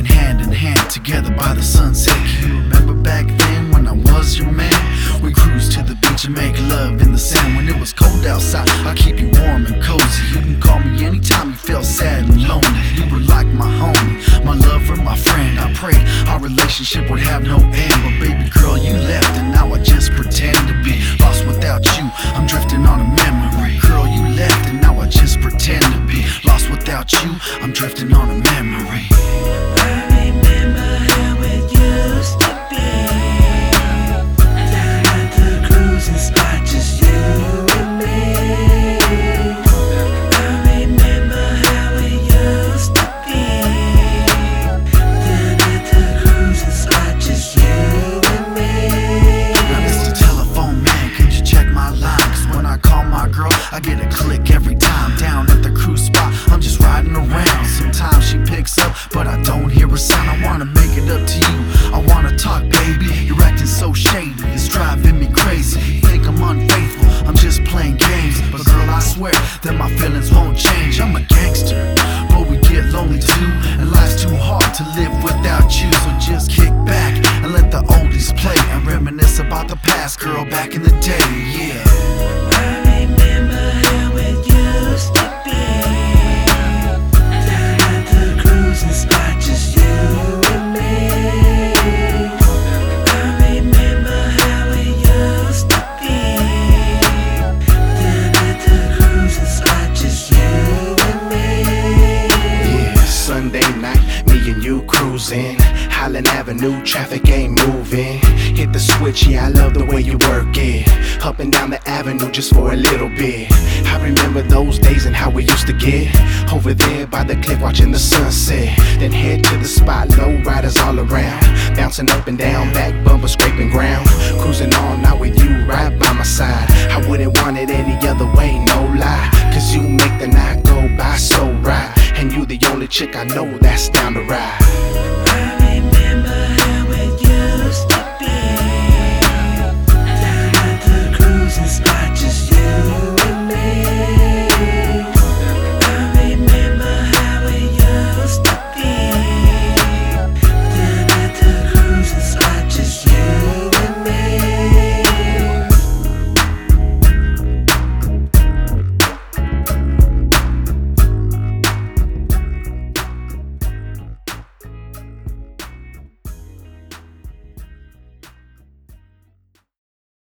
walking hand in hand together by the sunset. You remember back then when I was your man? We cruised to the beach and make love in the sand when it was cold outside. I keep you warm and cozy. You can call me anytime you feel sad and lonely. You were like my homie, my lover, my friend. I prayed our relationship would have no end, but baby girl, you left and now I just pretend to be lost without you. I'm drifting on a memory. Girl, you left and now I just pretend to be lost without you. I'm drifting on a memory. Swear that my feelings won't change. I'm a gangster, but we get lonely too. And life's too hard to live without you. So just kick back and let the oldies play and reminisce about the past, girl, back in the day. Yeah. Night, me and you cruising. Highland Avenue, traffic ain't moving. Hit the switch, yeah, I love the way you work it. Up and down the avenue just for a little bit. I remember those days and how we used to get over there by the cliff watching the sunset. Then head to the spot, low riders all around. Bouncing up and down, back bumper scraping ground. Cruising all night with you right by my side. I wouldn't want it any other way, no lie. Cause you make the night go by so right. And you the only chick I know that's down to ride.